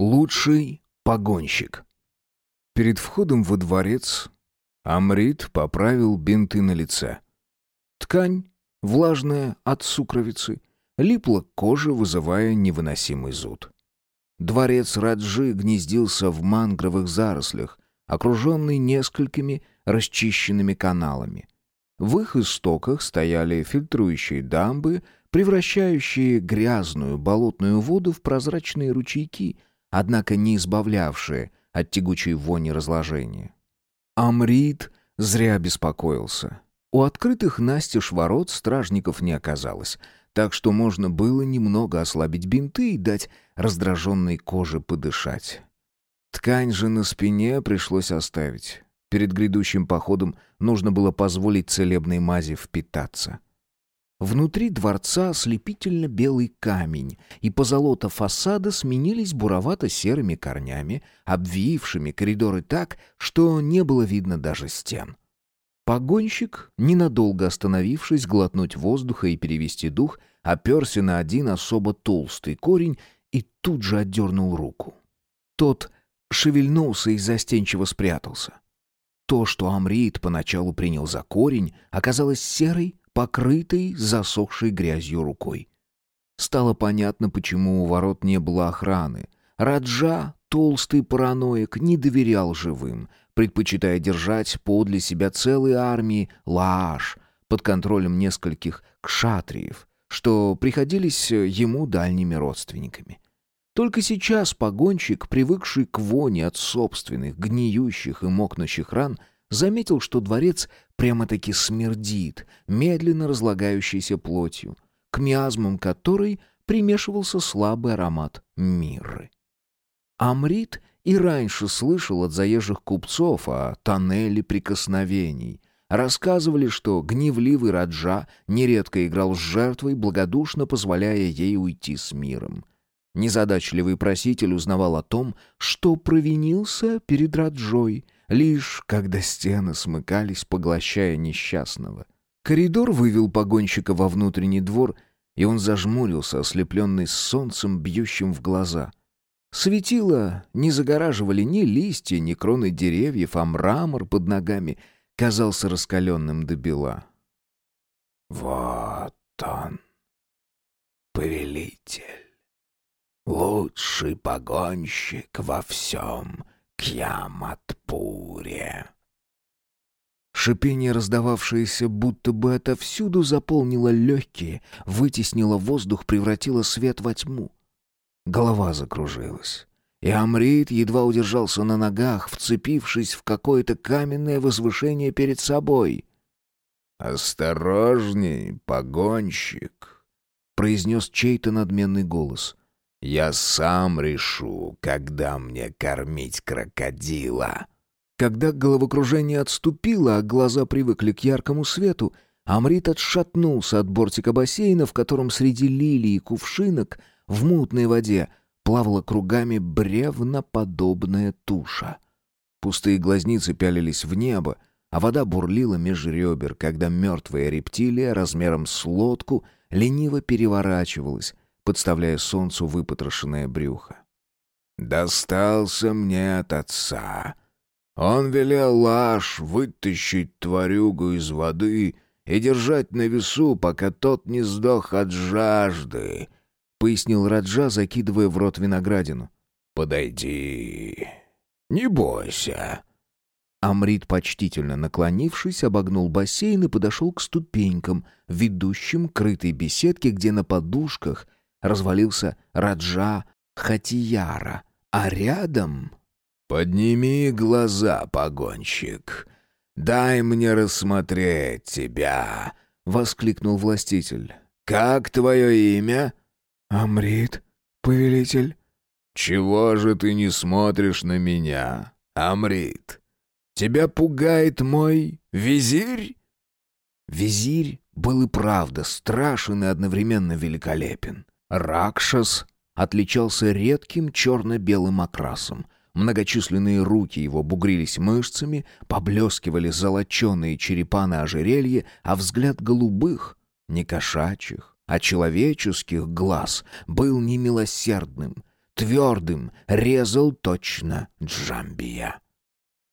Лучший погонщик. Перед входом во дворец Амрит поправил бинты на лице. Ткань, влажная от сукровицы, липла к коже, вызывая невыносимый зуд. Дворец Раджи гнездился в мангровых зарослях, окруженный несколькими расчищенными каналами. В их истоках стояли фильтрующие дамбы, превращающие грязную болотную воду в прозрачные ручейки — однако не избавлявшие от тягучей вони разложения. Амрит зря беспокоился. У открытых настежь ворот стражников не оказалось, так что можно было немного ослабить бинты и дать раздраженной коже подышать. Ткань же на спине пришлось оставить. Перед грядущим походом нужно было позволить целебной мази впитаться. Внутри дворца ослепительно белый камень, и позолота фасада сменились буровато-серыми корнями, обвившими коридоры так, что не было видно даже стен. Погонщик, ненадолго остановившись глотнуть воздуха и перевести дух, оперся на один особо толстый корень и тут же отдернул руку. Тот шевельнулся и застенчиво спрятался. То, что Амрит поначалу принял за корень, оказалось серой, покрытой засохшей грязью рукой. Стало понятно, почему у ворот не было охраны. Раджа, толстый параноик, не доверял живым, предпочитая держать подле себя целые армии лааш под контролем нескольких кшатриев, что приходились ему дальними родственниками. Только сейчас погонщик, привыкший к воне от собственных гниющих и мокнущих ран, заметил, что дворец прямо-таки смердит, медленно разлагающейся плотью, к миазмам которой примешивался слабый аромат мирры. Амрит и раньше слышал от заезжих купцов о тоннеле прикосновений. Рассказывали, что гневливый Раджа нередко играл с жертвой, благодушно позволяя ей уйти с миром. Незадачливый проситель узнавал о том, что провинился перед Раджой — лишь когда стены смыкались, поглощая несчастного. Коридор вывел погонщика во внутренний двор, и он зажмурился, ослепленный солнцем, бьющим в глаза. Светило не загораживали ни листья, ни кроны деревьев, а мрамор под ногами казался раскаленным до бела. «Вот он, повелитель, лучший погонщик во всем Кьяматпуре. Шипение, раздававшееся будто бы отовсюду, заполнило легкие, вытеснило воздух, превратило свет во тьму. Голова закружилась. И Амрит едва удержался на ногах, вцепившись в какое-то каменное возвышение перед собой. «Осторожней, погонщик!» — произнес чей-то надменный голос. Я сам решу, когда мне кормить крокодила». Когда головокружение отступило, а глаза привыкли к яркому свету, Амрит отшатнулся от бортика бассейна, в котором среди лилий и кувшинок в мутной воде плавала кругами бревноподобная туша. Пустые глазницы пялились в небо, а вода бурлила меж ребер, когда мертвая рептилия размером с лодку лениво переворачивалась, подставляя солнцу выпотрошенное брюхо. «Достался мне от отца. Он велел Лаш вытащить тварюгу из воды и держать на весу, пока тот не сдох от жажды», — пояснил Раджа, закидывая в рот виноградину. «Подойди. Не бойся». Амрит, почтительно наклонившись, обогнул бассейн и подошел к ступенькам, ведущим к крытой беседке, где на подушках — развалился Раджа Хатияра, а рядом... «Подними глаза, погонщик. Дай мне рассмотреть тебя», — воскликнул властитель. «Как твое имя?» «Амрит, повелитель». «Чего же ты не смотришь на меня, Амрит? Тебя пугает мой визирь?» Визирь был и правда страшен и одновременно великолепен. Ракшас отличался редким черно-белым окрасом. Многочисленные руки его бугрились мышцами, поблескивали золоченые черепа на ожерелье, а взгляд голубых, не кошачьих, а человеческих глаз был немилосердным. твердым, резал точно Джамбия.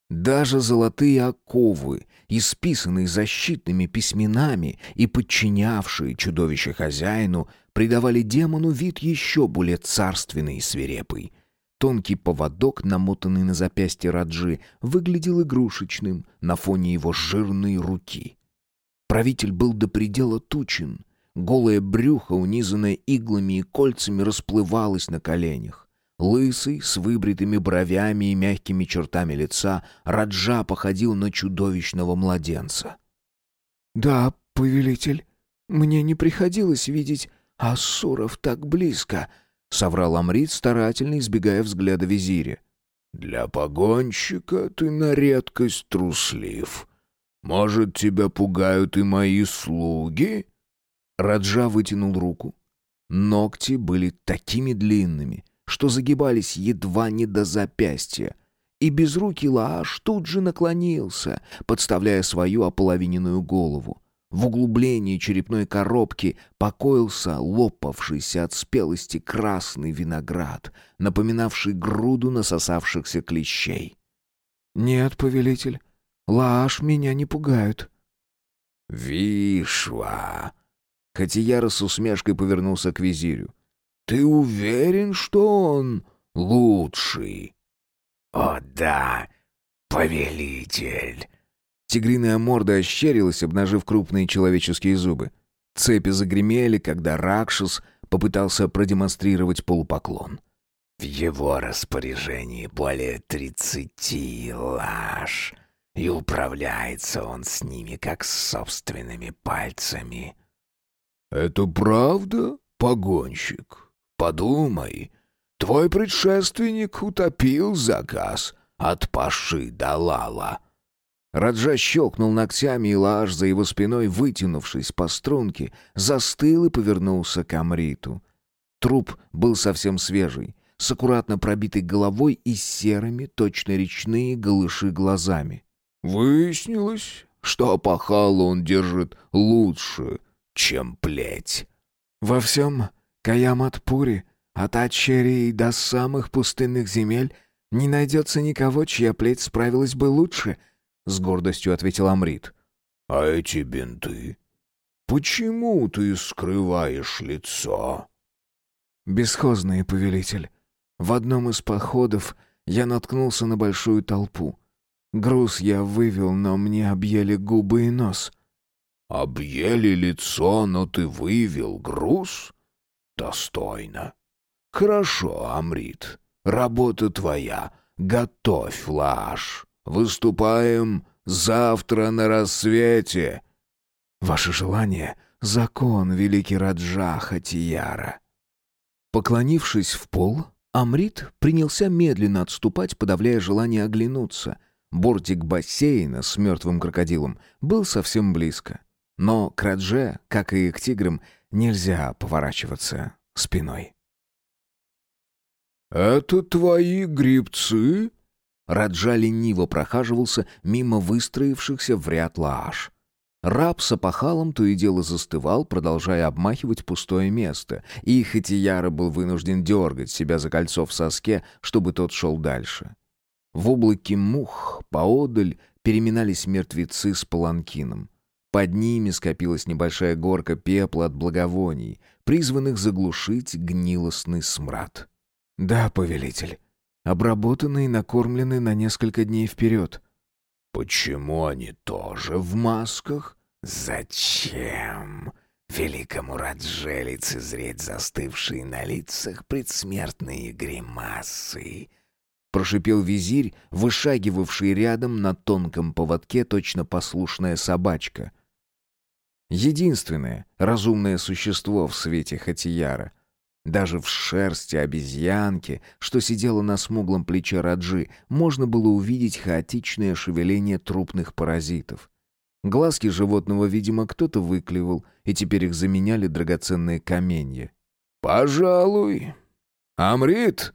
Даже золотые оковы, исписанные защитными письменами и подчинявшие чудовище хозяину, придавали демону вид еще более царственный и свирепый. Тонкий поводок, намотанный на запястье Раджи, выглядел игрушечным на фоне его жирной руки. Правитель был до предела тучен. Голое брюхо, унизанное иглами и кольцами, расплывалось на коленях. Лысый, с выбритыми бровями и мягкими чертами лица, Раджа походил на чудовищного младенца. «Да, повелитель, мне не приходилось видеть Ассуров так близко», — соврал Амрит, старательно избегая взгляда визиря. «Для погонщика ты на редкость труслив. Может, тебя пугают и мои слуги?» Раджа вытянул руку. Ногти были такими длинными, что загибались едва не до запястья. И безрукий Лааш тут же наклонился, подставляя свою ополовиненную голову. В углублении черепной коробки покоился лопавшийся от спелости красный виноград, напоминавший груду насосавшихся клещей. «Нет, повелитель, Лааш меня не пугают». «Вишва!» Хатияра с усмешкой повернулся к визирю. Ты уверен, что он лучший?» «О да, повелитель!» Тигриная морда ощерилась, обнажив крупные человеческие зубы. Цепи загремели, когда Ракшас попытался продемонстрировать полупоклон. «В его распоряжении более тридцати лаш, и управляется он с ними, как с собственными пальцами». «Это правда, погонщик?» Подумай, твой предшественник утопил заказ от Паши до Лала». Раджа щелкнул ногтями, и Лааш за его спиной, вытянувшись по струнке, застыл и повернулся к Амриту. Труп был совсем свежий, с аккуратно пробитой головой и серыми, точно речные голыши глазами. «Выяснилось, что пахало он держит лучше, чем плеть». «Во всем Каямат-Пури, от Ачерии до самых пустынных земель не найдется никого, чья плеть справилась бы лучше», — с гордостью ответил Амрит. «А эти бинты? Почему ты скрываешь лицо?» «Бесхозный повелитель. В одном из походов я наткнулся на большую толпу. Груз я вывел, но мне объели губы и нос». «Объели лицо, но ты вывел груз?» достойно. Хорошо, Амрит, работа твоя. Готовь лаш. Выступаем завтра на рассвете. Ваше желание — закон, великий Раджа Хатияра. Поклонившись в пол, Амрит принялся медленно отступать, подавляя желание оглянуться. Бортик бассейна с мертвым крокодилом был совсем близко. Но к Радже, как и к тиграм, Нельзя поворачиваться спиной. «Это твои грибцы?» Раджа лениво прохаживался мимо выстроившихся в ряд лааш. Раб с опахалом то и дело застывал, продолжая обмахивать пустое место, и Хатияра был вынужден дергать себя за кольцо в соске, чтобы тот шел дальше. В облаке мух поодаль переминались мертвецы с паланкином. Под ними скопилась небольшая горка пепла от благовоний, призванных заглушить гнилостный смрад. «Да, повелитель. Обработаны и накормлены на несколько дней вперед». «Почему они тоже в масках?» «Зачем?» Великому Радже лицезреть застывшие на лицах предсмертные гримасы. Прошипел визирь, вышагивавший рядом на тонком поводке точно послушная собачка. Единственное разумное существо в свете Хатияра. Даже в шерсти обезьянки, что сидела на смуглом плече Раджи, можно было увидеть хаотичное шевеление трупных паразитов. Глазки животного, видимо, кто-то выклевал, и теперь их заменяли драгоценные каменья. «Пожалуй. Амрит?»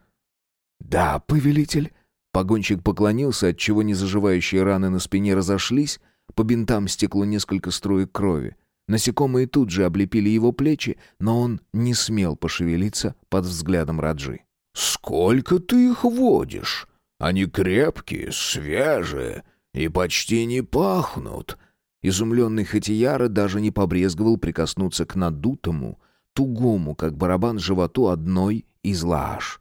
«Да, повелитель». Погонщик поклонился, отчего незаживающие раны на спине разошлись, по бинтам стекло несколько струек крови. Насекомые тут же облепили его плечи, но он не смел пошевелиться под взглядом Раджи. сколько ты их водишь? Они крепкие, свежие и почти не пахнут». Изумленный Хатияра даже не побрезговал прикоснуться к надутому, тугому, как барабан животу одной из лааш.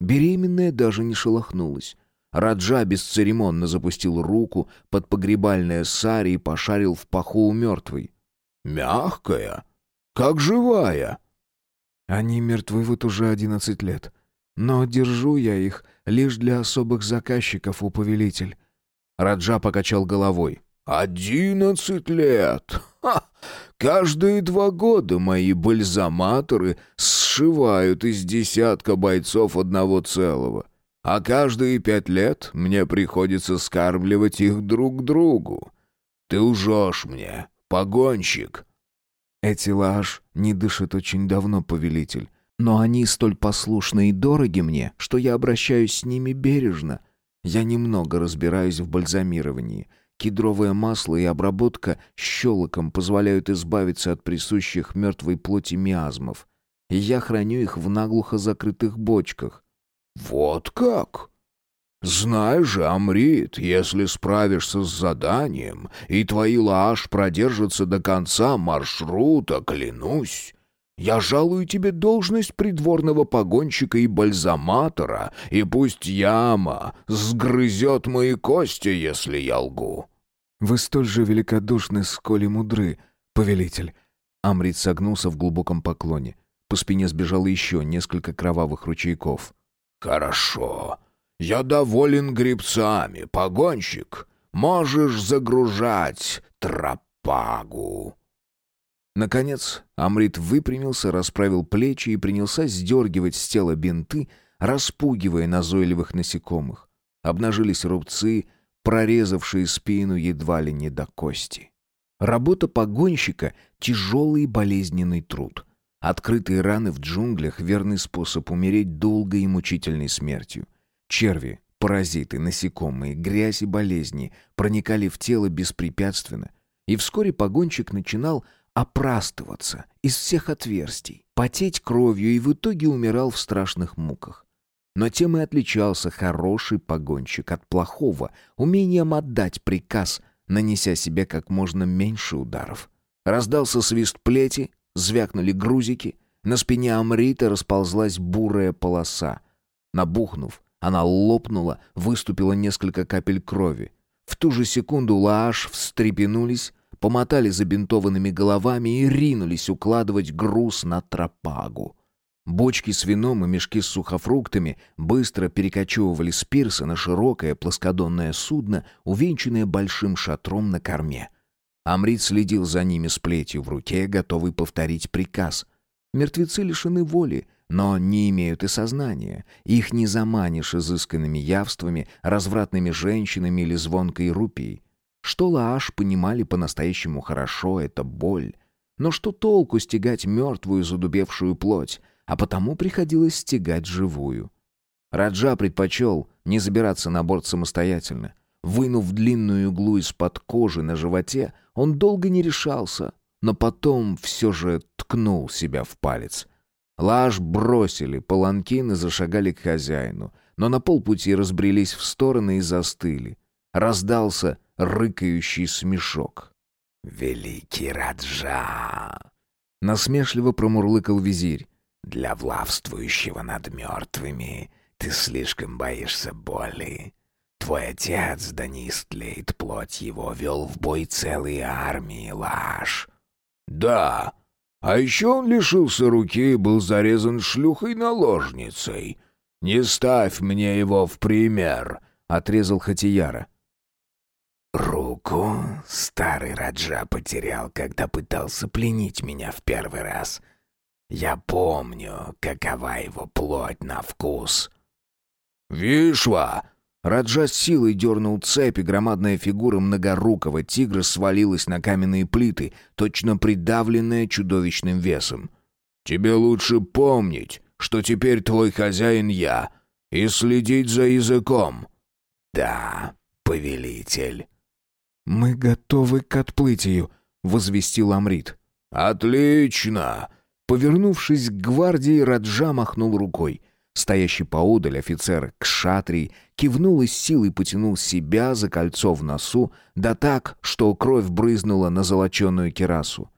Беременная даже не шелохнулась. Раджа бесцеремонно запустил руку под погребальное сари и пошарил в паху у мертвой. «Мягкая? Как живая?» «Они мертвы вот уже одиннадцать лет. Но держу я их лишь для особых заказчиков, у повелитель». Раджа покачал головой. «Одиннадцать лет! Ха! Каждые два года мои бальзаматоры сшивают из десятка бойцов одного целого, а каждые пять лет мне приходится скармливать их друг другу. Ты лжешь мне, погонщик!» «Эти лаж не дышат очень давно, повелитель, но они столь послушны и дороги мне, что я обращаюсь с ними бережно. Я немного разбираюсь в бальзамировании». Кедровое масло и обработка щелоком позволяют избавиться от присущих мертвой плоти миазмов. И я храню их в наглухо закрытых бочках. «Вот как?» «Знай же, Амрит, если справишься с заданием, и твои лааш продержатся до конца маршрута, клянусь, я жалую тебе должность придворного погонщика и бальзаматора, и пусть яма сгрызет мои кости, если я лгу». «Вы столь же великодушны, сколь и мудры, повелитель». Амрит согнулся в глубоком поклоне. По спине сбежало еще несколько кровавых ручейков. «Хорошо. Я доволен грибцами, погонщик. Можешь загружать тропагу». Наконец, Амрит выпрямился, расправил плечи и принялся сдергивать с тела бинты, распугивая назойливых насекомых. Обнажились рубцы, прорезавшие спину едва ли не до кости. Работа погонщика — тяжелый и болезненный труд. Открытые раны в джунглях — верный способ умереть долгой и мучительной смертью. Черви, паразиты, насекомые, грязь и болезни проникали в тело беспрепятственно, и вскоре погонщик начинал опрастываться из всех отверстий, потеть кровью и в итоге умирал в страшных муках. Но тем и отличался хороший погонщик от плохого, умением отдать приказ, нанеся себе как можно меньше ударов. Раздался свист плети, звякнули грузики, на спине Амрита расползлась бурая полоса. Набухнув, она лопнула, выступило несколько капель крови. В ту же секунду Лааш встрепенулись, помотали забинтованными головами и ринулись укладывать груз на тропагу. Бочки с вином и мешки с сухофруктами быстро перекочевывали с пирса на широкое плоскодонное судно, увенчанное большим шатром на корме. Амрит следил за ними с плетью в руке, готовый повторить приказ. Мертвецы лишены воли, но не имеют и сознания. Их не заманишь изысканными явствами, развратными женщинами или звонкой рупией. Что Лааш понимали по-настоящему хорошо, это боль. Но что толку стегать мертвую задубевшую плоть, а потому приходилось стегать живую. Раджа предпочел не забираться на борт самостоятельно. Вынув длинную иглу из-под кожи на животе, он долго не решался, но потом все же ткнул себя в палец. Лаш бросили паланкин зашагали к хозяину, но на полпути разбрелись в стороны и застыли. Раздался рыкающий смешок. «Великий Раджа!» Насмешливо промурлыкал визирь. «Для влавствующего над мертвыми ты слишком боишься боли. Твой отец, да не плоть его, вел в бой целые армии, Лаш». «Да, а еще он лишился руки и был зарезан шлюхой-наложницей. Не ставь мне его в пример», — отрезал Хатияра. Руку старый Раджа потерял, когда пытался пленить меня в первый раз. Я помню, какова его плоть на вкус. «Вишва!» Раджа с силой дернул цепь, и громадная фигура многорукого тигра свалилась на каменные плиты, точно придавленная чудовищным весом. «Тебе лучше помнить, что теперь твой хозяин я, и следить за языком». «Да, повелитель». «Мы готовы к отплытию», — возвестил Амрит. «Отлично!» Повернувшись к гвардии, Раджа махнул рукой. Стоящий поодаль офицер Кшатрий кивнул и с силой потянул себя за кольцо в носу, да так, что кровь брызнула на золоченую керасу.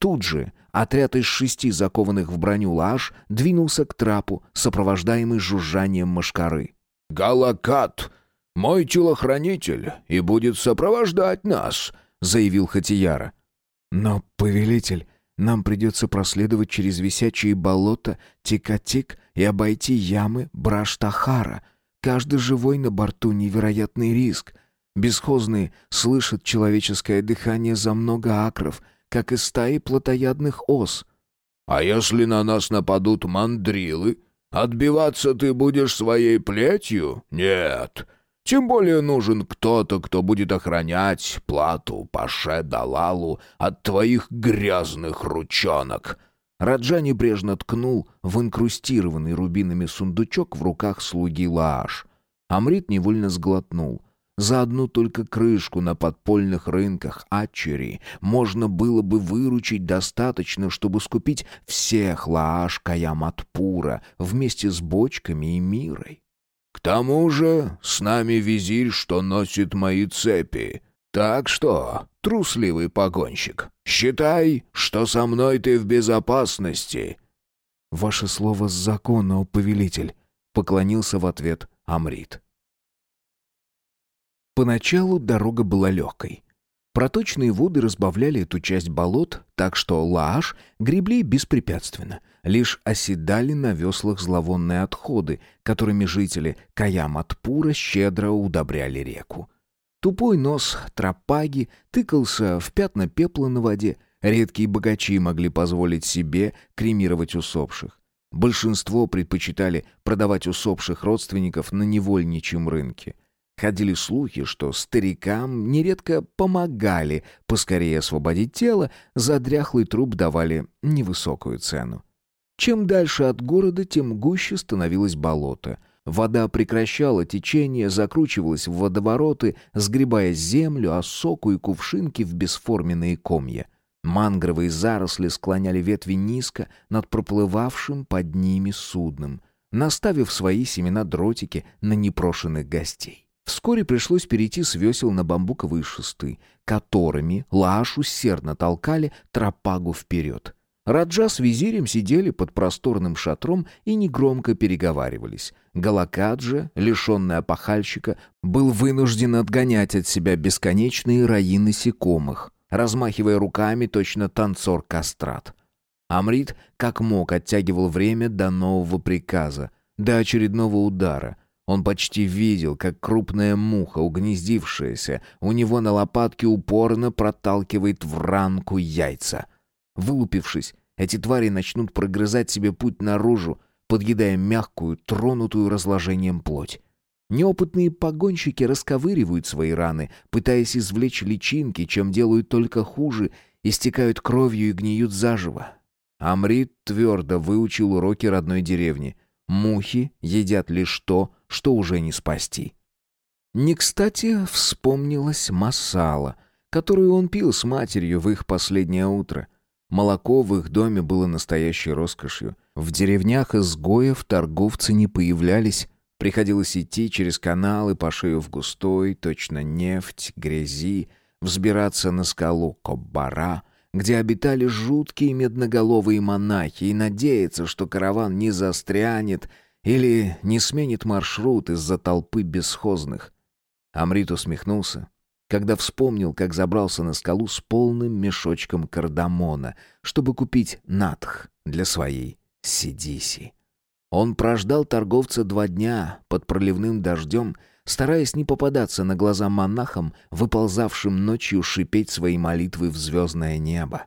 Тут же отряд из шести закованных в броню лаш двинулся к трапу, сопровождаемый жужжанием мошкары. «Галакат, мой телохранитель, и будет сопровождать нас», — заявил Хатияра. «Но, повелитель, нам придется проследовать через висячие болота Тикатик и обойти ямы Браштахара. Каждый живой на борту — невероятный риск. Бесхозные слышат человеческое дыхание за много акров, как из стаи плотоядных ос». «А если на нас нападут мандрилы? Отбиваться ты будешь своей плетью? Нет. Тем более нужен кто-то, кто будет охранять плату, паше, далалу от твоих грязных ручонок». Раджа небрежно ткнул в инкрустированный рубинами сундучок в руках слуги Лааш. Амрит невольно сглотнул. За одну только крышку на подпольных рынках Ачери можно было бы выручить достаточно, чтобы скупить всех Лааш Каяматпура вместе с бочками и мирой. К тому же с нами визирь, что носит мои цепи. Так что, трусливый погонщик, считай, что со мной ты в безопасности». «Ваше слово закона, о повелитель», — поклонился в ответ Амрит. Поначалу дорога была легкой. Проточные воды разбавляли эту часть болот, так что Лааш гребли беспрепятственно, лишь оседали на веслах зловонные отходы, которыми жители Каяматпура щедро удобряли реку. Тупой нос тропаги тыкался в пятна пепла на воде, редкие богачи могли позволить себе кремировать усопших. Большинство предпочитали продавать усопших родственников на невольничьем рынке – Ходили слухи, что старикам нередко помогали поскорее освободить тело, за дряхлый труп давали невысокую цену. Чем дальше от города, тем гуще становилось болото. Вода прекращала течение, закручивалась в водовороты, сгребая землю, осоку и кувшинки в бесформенные комья. Мангровые заросли склоняли ветви низко над проплывавшим под ними судном, наставив свои семена-дротики на непрошенных гостей. Вскоре пришлось перейти с весел на бамбуковые шесты, которыми Лааш усердно толкали тропагу вперед. Раджа с визирем сидели под просторным шатром и негромко переговаривались. Галакаджа, лишенный опахальщика, был вынужден отгонять от себя бесконечные раи насекомых, размахивая руками точно танцор-кастрат. Амрит как мог оттягивал время до нового приказа, до очередного удара — он почти видел, как крупная муха, угнездившаяся, у него на лопатке упорно проталкивает в ранку яйца. Вылупившись, эти твари начнут прогрызать себе путь наружу, подъедая мягкую, тронутую разложением плоть. Неопытные погонщики расковыривают свои раны, пытаясь извлечь личинки, чем делают только хуже, истекают кровью и гниют заживо. Амрит твердо выучил уроки родной деревни. Мухи едят лишь то, что уже не спасти. Не кстати вспомнилась масала, которую он пил с матерью в их последнее утро. Молоко в их доме было настоящей роскошью. В деревнях изгоев торговцы не появлялись, приходилось идти через каналы по шею в густой, точно нефть, грязи, взбираться на скалу Коббара, где обитали жуткие медноголовые монахи, и надеяться, что караван не застрянет — или не сменит маршрут из-за толпы бесхозных. Амрит усмехнулся, когда вспомнил, как забрался на скалу с полным мешочком кардамона, чтобы купить натх для своей Сидиси. Он прождал торговца два дня под проливным дождем, стараясь не попадаться на глаза монахам, выползавшим ночью шипеть свои молитвы в звездное небо.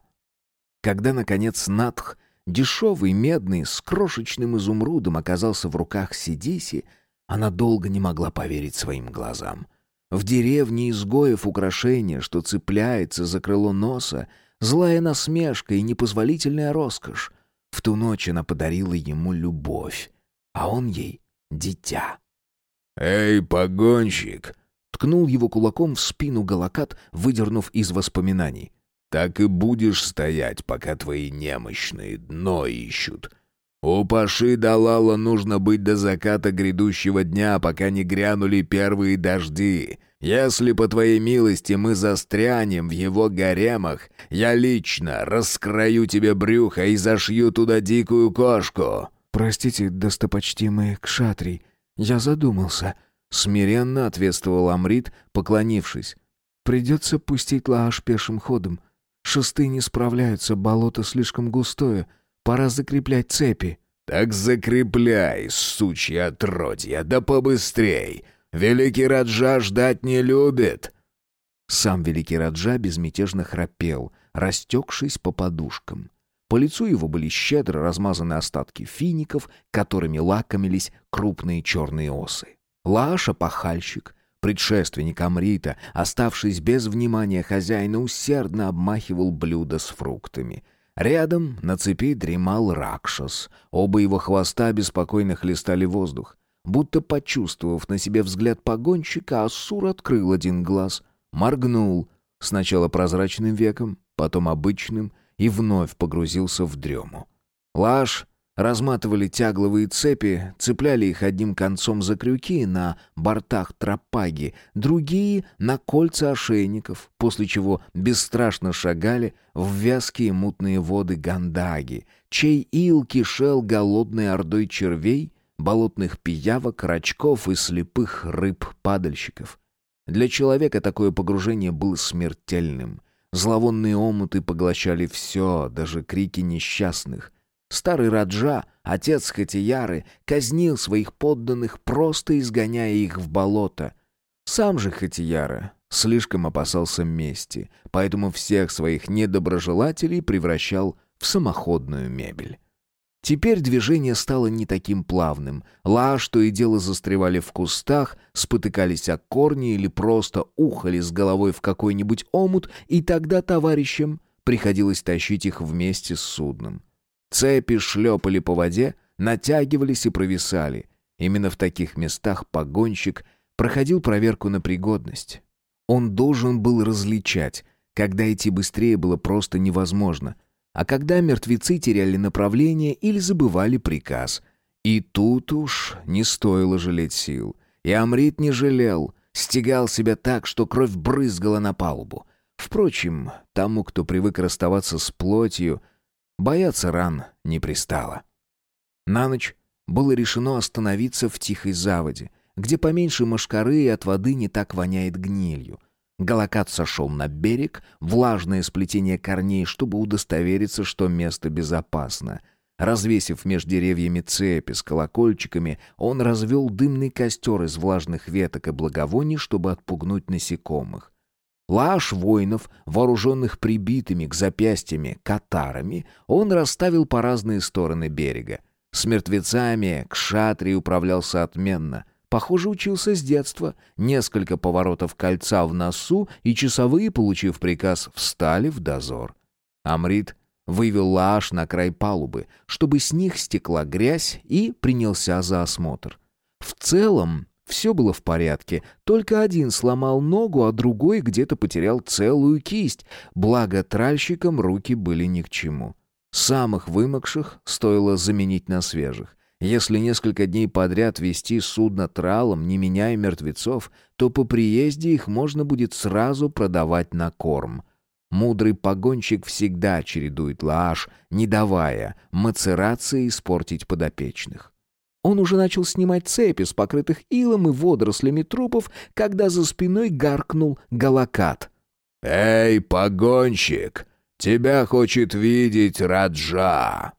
Когда, наконец, Натх Дешевый, медный, с крошечным изумрудом оказался в руках Сидиси, она долго не могла поверить своим глазам. В деревне изгоев украшение, что цепляется за крыло носа, злая насмешка и непозволительная роскошь. В ту ночь она подарила ему любовь, а он ей — дитя. «Эй, погонщик!» — ткнул его кулаком в спину Галакат, выдернув из воспоминаний. Так и будешь стоять, пока твои немощные дно ищут. У Паши Далала нужно быть до заката грядущего дня, пока не грянули первые дожди. Если, по твоей милости, мы застрянем в его гаремах, я лично раскрою тебе брюхо и зашью туда дикую кошку». «Простите, достопочтимый Кшатрий, я задумался», — смиренно ответствовал Амрит, поклонившись. «Придется пустить Лааш пешим ходом. Шесты не справляются, болото слишком густое. Пора закреплять цепи». «Так закрепляй, сучья отродья, да побыстрей! Великий Раджа ждать не любит!» Сам великий Раджа безмятежно храпел, растекшись по подушкам. По лицу его были щедро размазаны остатки фиников, которыми лакомились крупные черные осы. Лаша-пахальщик, предшественник Амрита, оставшись без внимания хозяина, усердно обмахивал блюдо с фруктами. Рядом на цепи дремал Ракшас. Оба его хвоста беспокойно хлестали воздух. Будто почувствовав на себе взгляд погонщика, Ассур открыл один глаз, моргнул, сначала прозрачным веком, потом обычным, и вновь погрузился в дрему. Лаш разматывали тягловые цепи, цепляли их одним концом за крюки на бортах тропаги, другие — на кольца ошейников, после чего бесстрашно шагали в вязкие мутные воды Гандаги, чей ил кишел голодной ордой червей — болотных пиявок, рачков и слепых рыб-падальщиков. Для человека такое погружение было смертельным. Зловонные омуты поглощали все, даже крики несчастных. Старый Раджа, отец Хатияры, казнил своих подданных, просто изгоняя их в болото. Сам же Хатияра слишком опасался мести, поэтому всех своих недоброжелателей превращал в самоходную мебель. Теперь движение стало не таким плавным. Лаш то и дело застревали в кустах, спотыкались о корни или просто ухали с головой в какой-нибудь омут, и тогда товарищам приходилось тащить их вместе с судном. Цепи шлепали по воде, натягивались и провисали. Именно в таких местах погонщик проходил проверку на пригодность. Он должен был различать, когда идти быстрее было просто невозможно — а когда мертвецы теряли направление или забывали приказ. И тут уж не стоило жалеть сил. И Амрит не жалел, стегал себя так, что кровь брызгала на палубу. Впрочем, тому, кто привык расставаться с плотью, бояться ран не пристало. На ночь было решено остановиться в тихой заводе, где поменьше мошкары и от воды не так воняет гнилью — Галакат сошел на берег, влажное сплетение корней, чтобы удостовериться, что место безопасно. Развесив между деревьями цепи с колокольчиками, он развел дымный костер из влажных веток и благовоний, чтобы отпугнуть насекомых. Лаш воинов, вооруженных прибитыми к запястьями катарами, он расставил по разные стороны берега. С мертвецами шатре управлялся отменно. Похоже, учился с детства. Несколько поворотов кольца в носу, и часовые, получив приказ, встали в дозор. Амрит вывел Лааш на край палубы, чтобы с них стекла грязь, и принялся за осмотр. В целом, все было в порядке, только один сломал ногу, а другой где-то потерял целую кисть, благо тральщикам руки были ни к чему. Самых вымокших стоило заменить на свежих. Если несколько дней подряд вести судно тралом, не меняя мертвецов, то по приезде их можно будет сразу продавать на корм. Мудрый погонщик всегда чередует лааш, не давая мацерации испортить подопечных. Он уже начал снимать цепи с покрытых илом и водорослями трупов, когда за спиной гаркнул галакат. «Эй, погонщик! Тебя хочет видеть Раджа!»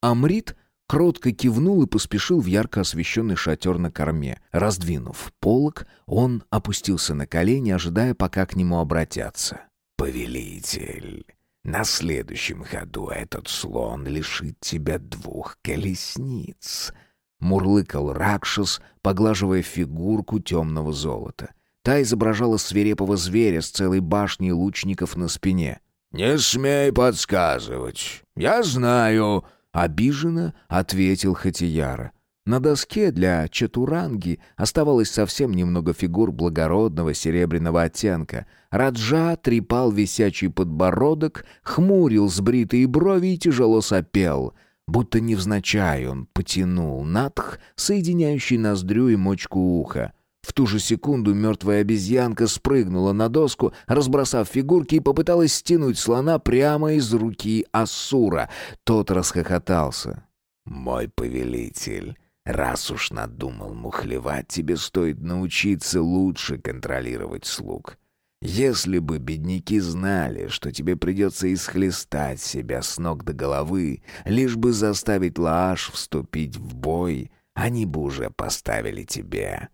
Амрит Кротко кивнул и поспешил в ярко освещенный шатер на корме. Раздвинув полог, он опустился на колени, ожидая, пока к нему обратятся. «Повелитель, на следующем ходу этот слон лишит тебя двух колесниц», — мурлыкал Ракшас, поглаживая фигурку темного золота. Та изображала свирепого зверя с целой башней лучников на спине. «Не смей подсказывать. Я знаю», Обиженно ответил Хатияра. На доске для чатуранги оставалось совсем немного фигур благородного серебряного оттенка. Раджа трепал висячий подбородок, хмурил сбритые брови и тяжело сопел. Будто невзначай он потянул натх, соединяющий ноздрю и мочку уха. В ту же секунду мертвая обезьянка спрыгнула на доску, разбросав фигурки и попыталась стянуть слона прямо из руки Ассура. Тот расхохотался. «Мой повелитель, раз уж надумал мухлевать, тебе стоит научиться лучше контролировать слуг. Если бы бедняки знали, что тебе придется исхлестать себя с ног до головы, лишь бы заставить Лааш вступить в бой, они бы уже поставили тебе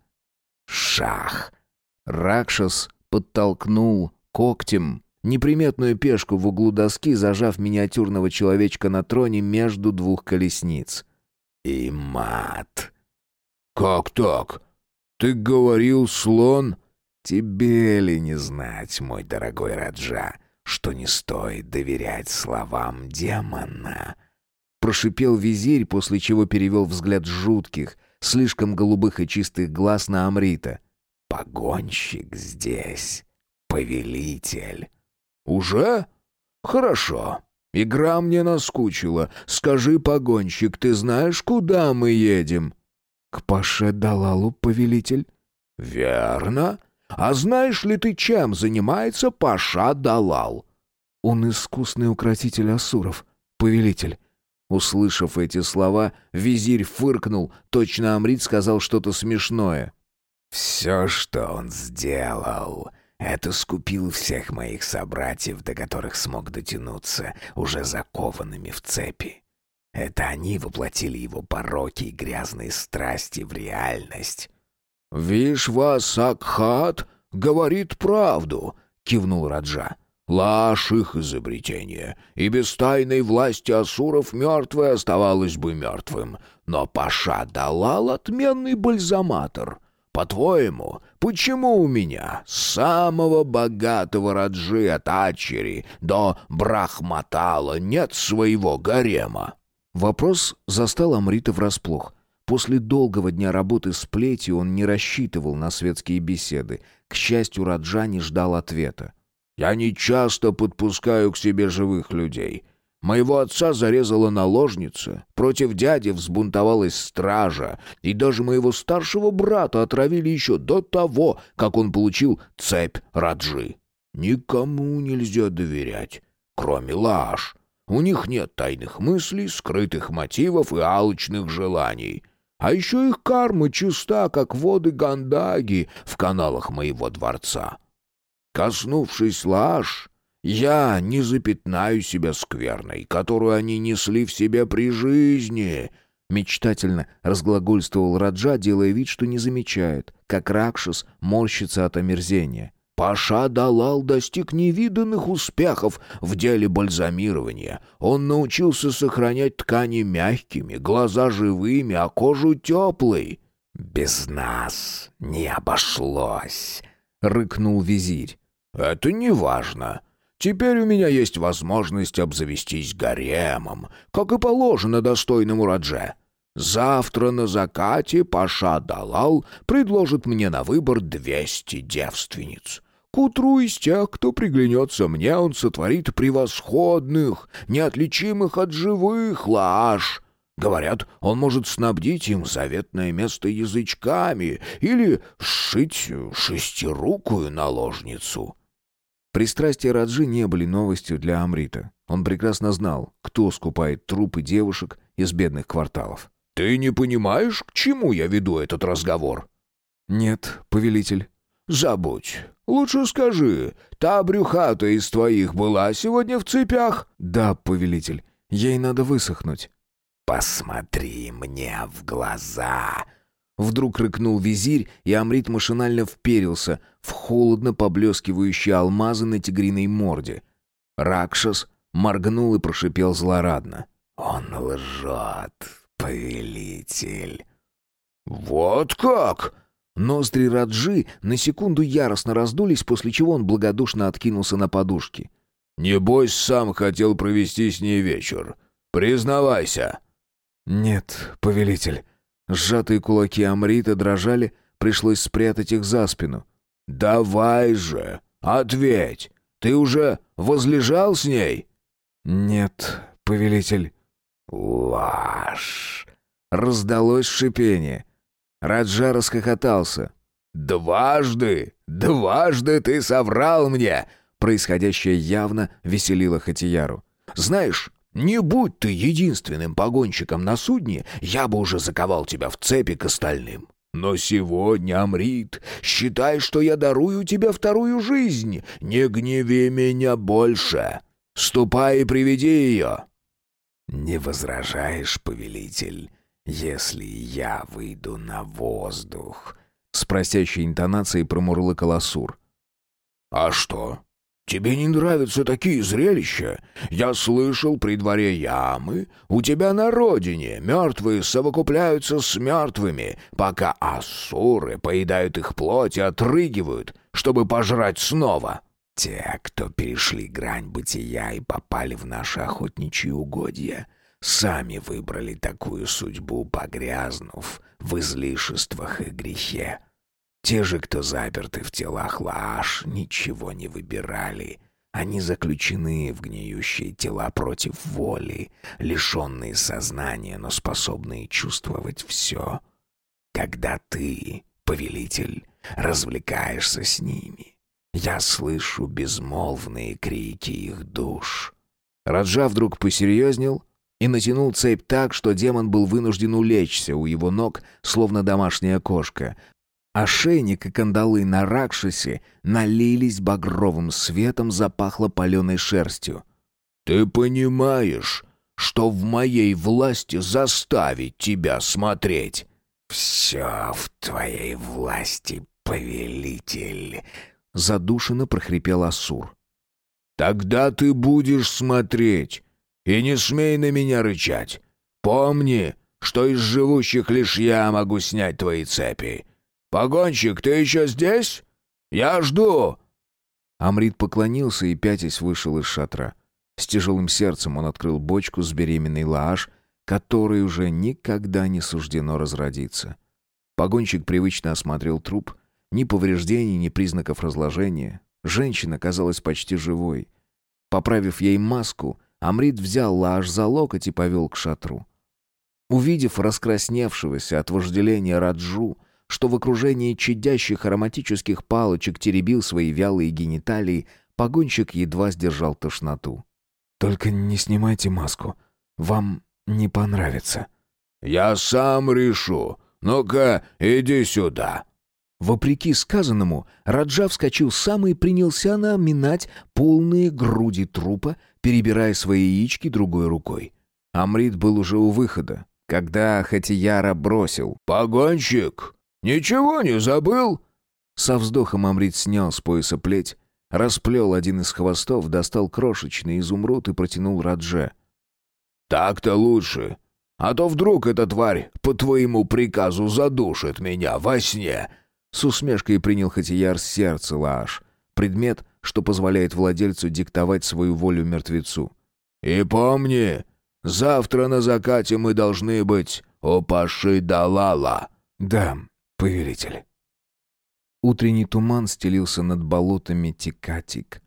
шах. Ракшас подтолкнул когтем неприметную пешку в углу доски, зажав миниатюрного человечка на троне между двух колесниц. И мат. «Как так? Ты говорил, слон?» Тебе ли не знать, мой дорогой Раджа, что не стоит доверять словам демона?» Прошипел визирь, после чего перевел взгляд жутких, слишком голубых и чистых глаз на Амрита. «Погонщик здесь, повелитель». «Уже? Хорошо. Игра мне наскучила. Скажи, погонщик, ты знаешь, куда мы едем?» «К Паше Далалу, повелитель». «Верно. А знаешь ли ты, чем занимается Паша Далал?» «Он искусный укротитель асуров, повелитель». Услышав эти слова, визирь фыркнул, точно Амрит сказал что-то смешное. «Все, что он сделал, это скупил всех моих собратьев, до которых смог дотянуться, уже закованными в цепи. Это они воплотили его пороки и грязные страсти в реальность. «Вишвасакхат говорит правду», — кивнул Раджа. «Лаш их изобретение, и без тайной власти асуров мертвое оставалось бы мертвым. Но Паша Далал — отменный бальзаматор. По-твоему, почему у меня, самого богатого Раджи от Ачери до Брахматала, нет своего гарема?» Вопрос застал Амрита врасплох. После долгого дня работы с плетью он не рассчитывал на светские беседы. К счастью, Раджа не ждал ответа. «Я не часто подпускаю к себе живых людей. Моего отца зарезала наложница, против дяди взбунтовалась стража, и даже моего старшего брата отравили еще до того, как он получил цепь Раджи. Никому нельзя доверять, кроме Лаш. У них нет тайных мыслей, скрытых мотивов и алчных желаний». А еще их карма чиста, как воды Гандаги в каналах моего дворца. Коснувшись лаж, я не запятнаю себя скверной, которую они несли в себе при жизни». Мечтательно разглагольствовал Раджа, делая вид, что не замечает, как Ракшас морщится от омерзения. Паша Далал достиг невиданных успехов в деле бальзамирования. Он научился сохранять ткани мягкими, глаза живыми, а кожу теплой. «Без нас не обошлось», — рыкнул визирь. «Это не важно. Теперь у меня есть возможность обзавестись гаремом, как и положено достойному Радже. Завтра на закате Паша Далал предложит мне на выбор двести девственниц. К утру из тех, кто приглянется мне, он сотворит превосходных, неотличимых от живых лаш. Говорят, он может снабдить им заветное место язычками или сшить шестирукую наложницу». Пристрастия Раджи не были новостью для Амрита. Он прекрасно знал, кто скупает трупы девушек из бедных кварталов. «Ты не понимаешь, к чему я веду этот разговор?» «Нет, повелитель». «Забудь. Лучше скажи, та брюхата из твоих была сегодня в цепях?» «Да, повелитель. Ей надо высохнуть». «Посмотри мне в глаза!» Вдруг рыкнул визирь, и Амрит машинально вперился в холодно поблескивающие алмазы на тигриной морде. Ракшас моргнул и прошипел злорадно. «Он лжет, повелитель». «Вот как!» Ноздри Раджи на секунду яростно раздулись, после чего он благодушно откинулся на подушки. «Небось, сам хотел провести с ней вечер. Признавайся!» «Нет, повелитель». Сжатые кулаки Амрита дрожали, пришлось спрятать их за спину. «Давай же, ответь! Ты уже возлежал с ней?» «Нет, повелитель». «Ложь!» Раздалось шипение. Раджа расхохотался. «Дважды! Дважды ты соврал мне!» Происходящее явно веселило Хатияру. «Знаешь, не будь ты единственным погонщиком на судне, я бы уже заковал тебя в цепи к остальным. Но сегодня, Амрит, считай, что я дарую тебе вторую жизнь. Не гневи меня больше. Ступай и приведи ее». «Не возражаешь, повелитель, если я выйду на воздух?» С просящей интонацией промурлыкал Асур. «А что? Тебе не нравятся такие зрелища? Я слышал при дворе ямы, у тебя на родине мертвые совокупляются с мертвыми, пока асуры поедают их плоть и отрыгивают, чтобы пожрать снова». «Те, кто перешли грань бытия и попали в наши охотничьи угодья, сами выбрали такую судьбу, погрязнув в излишествах и грехе. Те же, кто заперты в телах лаш, ничего не выбирали. Они заключены в гниющие тела против воли, лишенные сознания, но способные чувствовать все. Когда ты, повелитель, развлекаешься с ними, я слышу безмолвные крики их душ. Раджа вдруг посерьезнел и натянул цепь так, что демон был вынужден улечься у его ног, словно домашняя кошка, Ошейник и кандалы на Ракшисе налились багровым светом, запахло паленой шерстью. «Ты понимаешь, что в моей власти заставить тебя смотреть?» «Все в твоей власти, повелитель!» Задушенно прохрипел Асур. «Тогда ты будешь смотреть, и не смей на меня рычать. Помни, что из живущих лишь я могу снять твои цепи. «Погонщик, ты еще здесь? Я жду!» Амрит поклонился и, пятясь, вышел из шатра. С тяжелым сердцем он открыл бочку с беременной Лааш, которой уже никогда не суждено разродиться. Погонщик привычно осмотрел труп. Ни повреждений, ни признаков разложения. Женщина казалась почти живой. Поправив ей маску, Амрит взял Лааш за локоть и повел к шатру. Увидев раскрасневшегося от вожделения Раджу, что в окружении чадящих ароматических палочек теребил свои вялые гениталии, погонщик едва сдержал тошноту. «Только не снимайте маску. Вам не понравится». «Я сам решу. Ну-ка, иди сюда». Вопреки сказанному, Раджа вскочил сам и принялся наминать полные груди трупа, перебирая свои яички другой рукой. Амрит был уже у выхода, когда Хатияра бросил. «Погонщик, «Ничего не забыл?» Со вздохом Амрит снял с пояса плеть, расплел один из хвостов, достал крошечный изумруд и протянул Радже. «Так-то лучше. А то вдруг эта тварь по твоему приказу задушит меня во сне!» С усмешкой принял Хатияр сердце Лааш, предмет, что позволяет владельцу диктовать свою волю мертвецу. «И помни, завтра на закате мы должны быть у Паши Далала». «Да, повелитель. Утренний туман стелился над болотами Тикатик,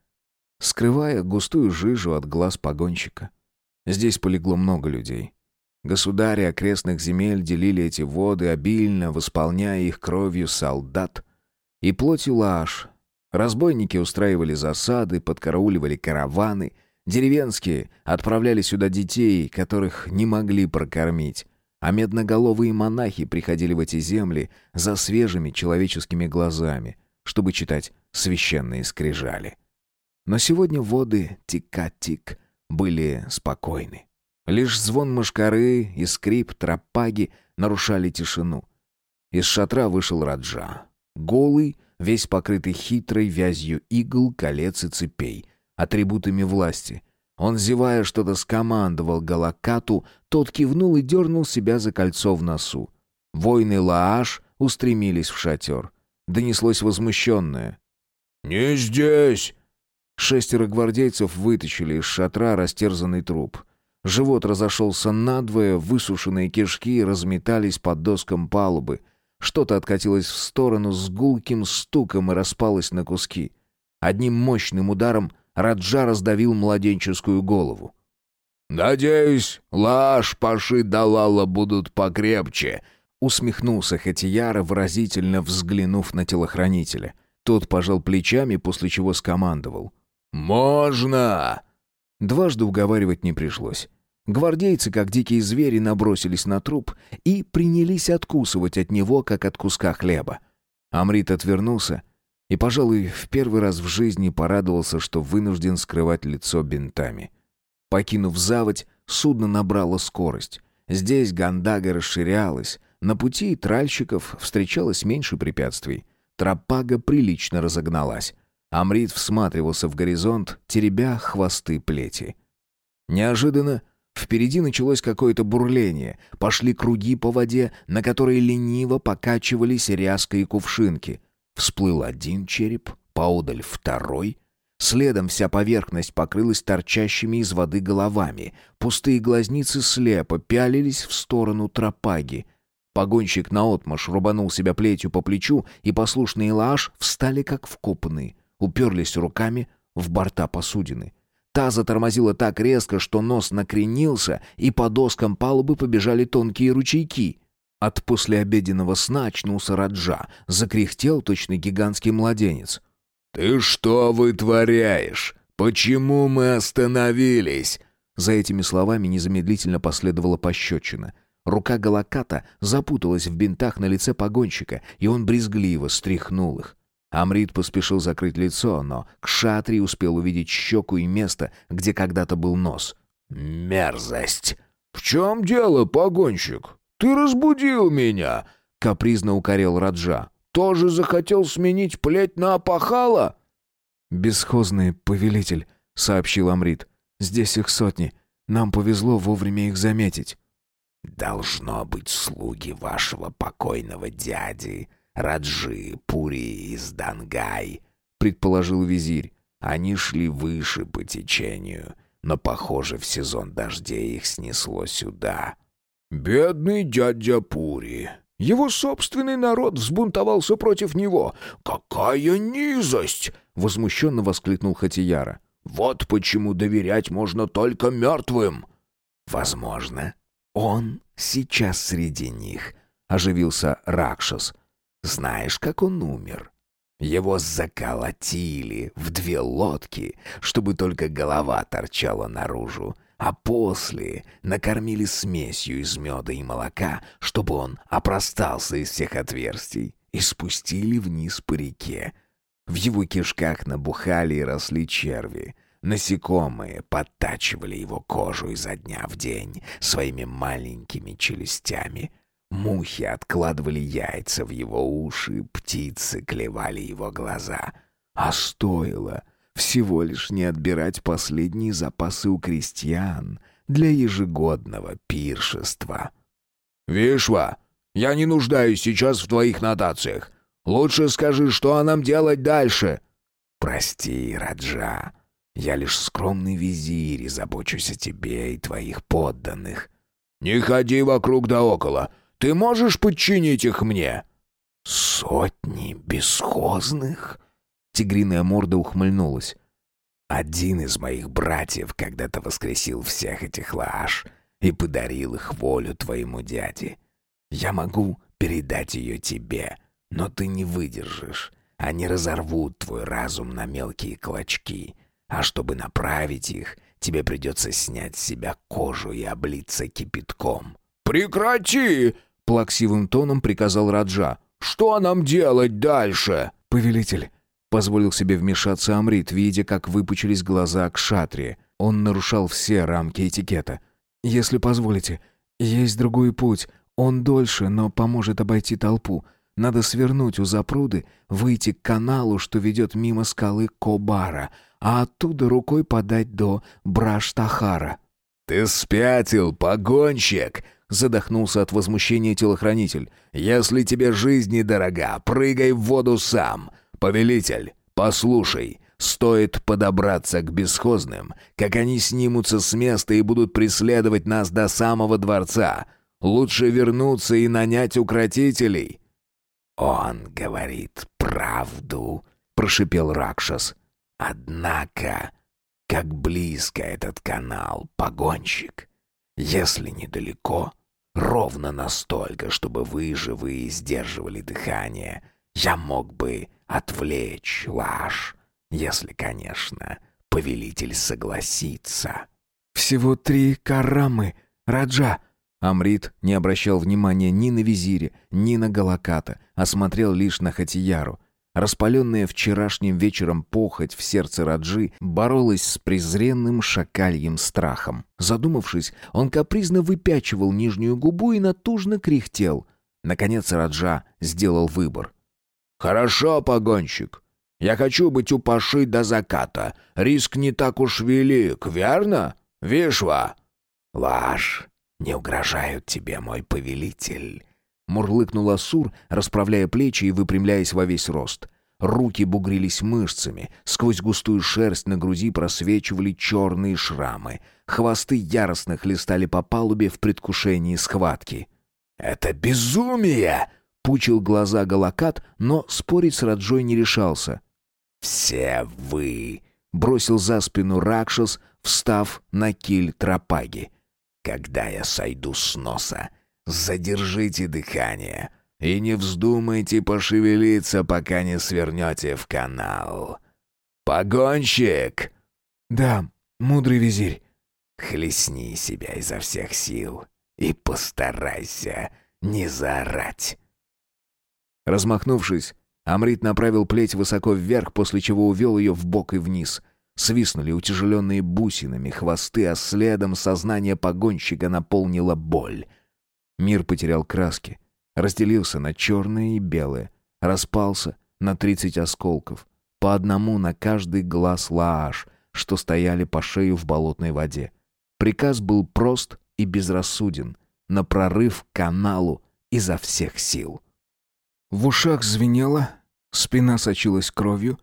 скрывая густую жижу от глаз погонщика. Здесь полегло много людей. Государи окрестных земель делили эти воды, обильно восполняя их кровью солдат и плотью лаш. Разбойники устраивали засады, подкарауливали караваны, деревенские отправляли сюда детей, которых не могли прокормить, а медноголовые монахи приходили в эти земли за свежими человеческими глазами, чтобы читать священные скрижали. Но сегодня воды Тикатик были спокойны. Лишь звон мошкары и скрип тропаги нарушали тишину. Из шатра вышел Раджа. Голый, весь покрытый хитрой вязью игл, колец и цепей, атрибутами власти, он, зевая, что-то скомандовал Галакату, тот кивнул и дернул себя за кольцо в носу. Воины Лааш устремились в шатер. Донеслось возмущенное. «Не здесь!» Шестеро гвардейцев вытащили из шатра растерзанный труп. Живот разошелся надвое, высушенные кишки разметались под доскам палубы. Что-то откатилось в сторону с гулким стуком и распалось на куски. Одним мощным ударом Раджа раздавил младенческую голову. «Надеюсь, Лаш, Паши Далала будут покрепче», — усмехнулся Хатияра, выразительно взглянув на телохранителя. Тот пожал плечами, после чего скомандовал. «Можно!» Дважды уговаривать не пришлось. Гвардейцы, как дикие звери, набросились на труп и принялись откусывать от него, как от куска хлеба. Амрит отвернулся и, пожалуй, в первый раз в жизни порадовался, что вынужден скрывать лицо бинтами. Покинув заводь, судно набрало скорость. Здесь Гандага расширялась, на пути тральщиков встречалось меньше препятствий. Тропага прилично разогналась. Амрит всматривался в горизонт, теребя хвосты плети. Неожиданно впереди началось какое-то бурление. Пошли круги по воде, на которой лениво покачивались ряска и кувшинки. Всплыл один череп, поодаль второй. Следом вся поверхность покрылась торчащими из воды головами. Пустые глазницы слепо пялились в сторону тропаги — Погонщик наотмашь рубанул себя плетью по плечу, и послушные лааш встали как вкопанные, уперлись руками в борта посудины. Та затормозила так резко, что нос накренился, и по доскам палубы побежали тонкие ручейки. От послеобеденного сна очнулся Раджа, закряхтел точно гигантский младенец. «Ты что вытворяешь? Почему мы остановились?» За этими словами незамедлительно последовала пощечина — Рука Галаката запуталась в бинтах на лице погонщика, и он брезгливо стряхнул их. Амрит поспешил закрыть лицо, но Кшатри успел увидеть щеку и место, где когда-то был нос. «Мерзость!» «В чем дело, погонщик? Ты разбудил меня!» — капризно укорел Раджа. «Тоже захотел сменить плеть на опахала?» «Бесхозный повелитель», — сообщил Амрит. «Здесь их сотни. Нам повезло вовремя их заметить». «Должно быть слуги вашего покойного дяди, Раджи, Пури из Дангай», — предположил визирь. «Они шли выше по течению, но, похоже, в сезон дождей их снесло сюда». «Бедный дядя Пури! Его собственный народ взбунтовался против него! Какая низость!» — возмущенно воскликнул Хатияра. «Вот почему доверять можно только мертвым!» «Возможно, «Он сейчас среди них», — оживился Ракшас. «Знаешь, как он умер?» Его заколотили в две лодки, чтобы только голова торчала наружу, а после накормили смесью из меда и молока, чтобы он опростался из всех отверстий, и спустили вниз по реке. В его кишках набухали и росли черви — Насекомые подтачивали его кожу изо дня в день своими маленькими челюстями. Мухи откладывали яйца в его уши, птицы клевали его глаза. А стоило всего лишь не отбирать последние запасы у крестьян для ежегодного пиршества. «Вишва, я не нуждаюсь сейчас в твоих нотациях. Лучше скажи, что нам делать дальше?» «Прости, Раджа», я лишь скромный визирь и забочусь о тебе и твоих подданных». «Не ходи вокруг да около. Ты можешь подчинить их мне?» «Сотни бесхозных?» Тигриная морда ухмыльнулась. «Один из моих братьев когда-то воскресил всех этих лаш и подарил их волю твоему дяде. Я могу передать ее тебе, но ты не выдержишь. Они разорвут твой разум на мелкие клочки». А чтобы направить их, тебе придется снять с себя кожу и облиться кипятком». «Прекрати!» — плаксивым тоном приказал Раджа. «Что нам делать дальше?» «Повелитель», — позволил себе вмешаться Амрит, видя, как выпучились глаза к шатре. Он нарушал все рамки этикета. «Если позволите, есть другой путь. Он дольше, но поможет обойти толпу. Надо свернуть у запруды, выйти к каналу, что ведет мимо скалы Кобара, а оттуда рукой подать до Браштахара. «Ты спятил, погонщик!» — задохнулся от возмущения телохранитель. «Если тебе жизнь недорога, прыгай в воду сам. Повелитель, послушай, стоит подобраться к бесхозным, как они снимутся с места и будут преследовать нас до самого дворца. Лучше вернуться и нанять укротителей». «Он говорит правду», — прошипел Ракшас. «Однако как близко этот канал, погонщик. Если недалеко, ровно настолько, чтобы вы, живые, сдерживали дыхание, я мог бы отвлечь лаж, если, конечно, повелитель согласится». «Всего три карамы, Раджа!» Амрит не обращал внимания ни на визире, ни на Галаката, а смотрел лишь на Хатияру. Распаленная вчерашним вечером похоть в сердце Раджи боролась с презренным шакальем страхом. Задумавшись, он капризно выпячивал нижнюю губу и натужно кряхтел. Наконец Раджа сделал выбор. «Хорошо, погонщик. Я хочу быть у Паши до заката. Риск не так уж велик, верно, Вишва?» «Лаш, не угрожают тебе, мой повелитель. Мурлыкнул Асур, расправляя плечи и выпрямляясь во весь рост. Руки бугрились мышцами, сквозь густую шерсть на груди просвечивали черные шрамы. Хвосты яростно хлестали по палубе в предвкушении схватки. «Это безумие!» — пучил глаза Галакат, но спорить с Раджой не решался. «Все вы!» — бросил за спину Ракшас, встав на киль тропаги. «Когда я сойду с носа, Задержите дыхание и не вздумайте пошевелиться, пока не свернете в канал. Погонщик!» «Да, мудрый визирь». «Хлестни себя изо всех сил и постарайся не заорать». Размахнувшись, Амрит направил плеть высоко вверх, после чего увел ее в бок и вниз. Свистнули утяжеленные бусинами хвосты, а следом сознание погонщика наполнила боль. Мир потерял краски, разделился на черное и белое, распался на тридцать осколков, по одному на каждый глаз лааш, что стояли по шею в болотной воде. Приказ был прост и безрассуден, на прорыв к каналу изо всех сил. В ушах звенело, спина сочилась кровью,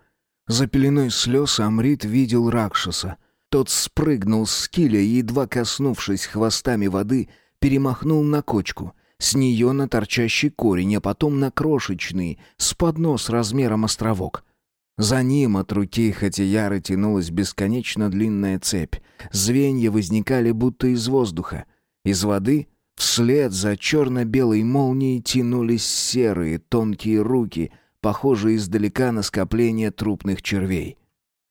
за пеленой слез Амрит видел Ракшаса. Тот спрыгнул с киля и, едва коснувшись хвостами воды, перемахнул на кочку, с нее на торчащий корень, а потом на крошечный, с поднос размером островок. За ним от руки Хатияры тянулась бесконечно длинная цепь. Звенья возникали будто из воздуха. Из воды вслед за черно-белой молнией тянулись серые тонкие руки, похожие издалека на скопление трупных червей.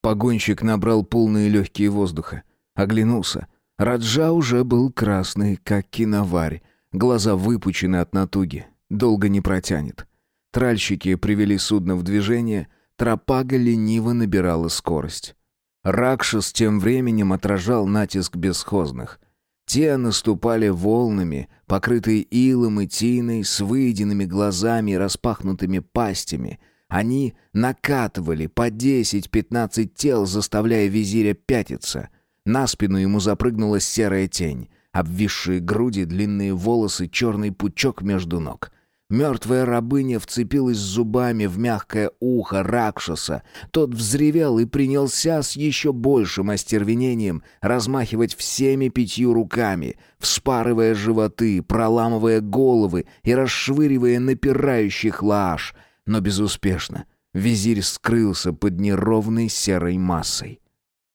Погонщик набрал полные легкие воздуха. Оглянулся. Раджа уже был красный, как киноварь. Глаза выпучены от натуги. Долго не протянет. Тральщики привели судно в движение. Тропага лениво набирала скорость. Ракшас тем временем отражал натиск бесхозных. Те наступали волнами, покрытые илом и тиной, с выеденными глазами и распахнутыми пастями. Они накатывали по десять-пятнадцать тел, заставляя визиря пятиться — на спину ему запрыгнула серая тень. Обвисшие груди, длинные волосы, черный пучок между ног. Мертвая рабыня вцепилась зубами в мягкое ухо Ракшаса. Тот взревел и принялся с еще большим остервенением размахивать всеми пятью руками, вспарывая животы, проламывая головы и расшвыривая напирающих лааш. Но безуспешно. Визирь скрылся под неровной серой массой.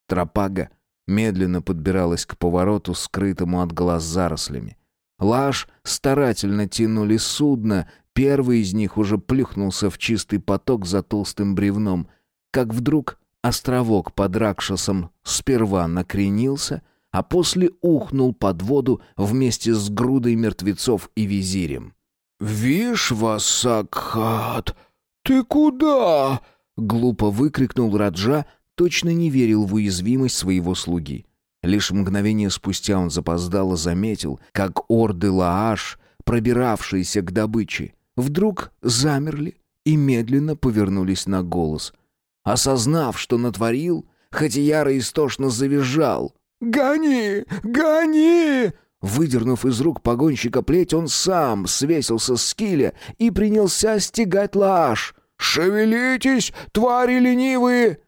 Тропага медленно подбиралась к повороту, скрытому от глаз зарослями. Лаш старательно тянули судно, первый из них уже плюхнулся в чистый поток за толстым бревном, как вдруг островок под Ракшасом сперва накренился, а после ухнул под воду вместе с грудой мертвецов и визирем. «Вишвасакхат, ты куда?» — глупо выкрикнул Раджа, точно не верил в уязвимость своего слуги. Лишь мгновение спустя он запоздало заметил, как орды Лааш, пробиравшиеся к добыче, вдруг замерли и медленно повернулись на голос. Осознав, что натворил, Хатияра истошно завизжал. «Гони! Гони!» Выдернув из рук погонщика плеть, он сам свесился с киля и принялся стегать Лааш. «Шевелитесь, твари ленивые!»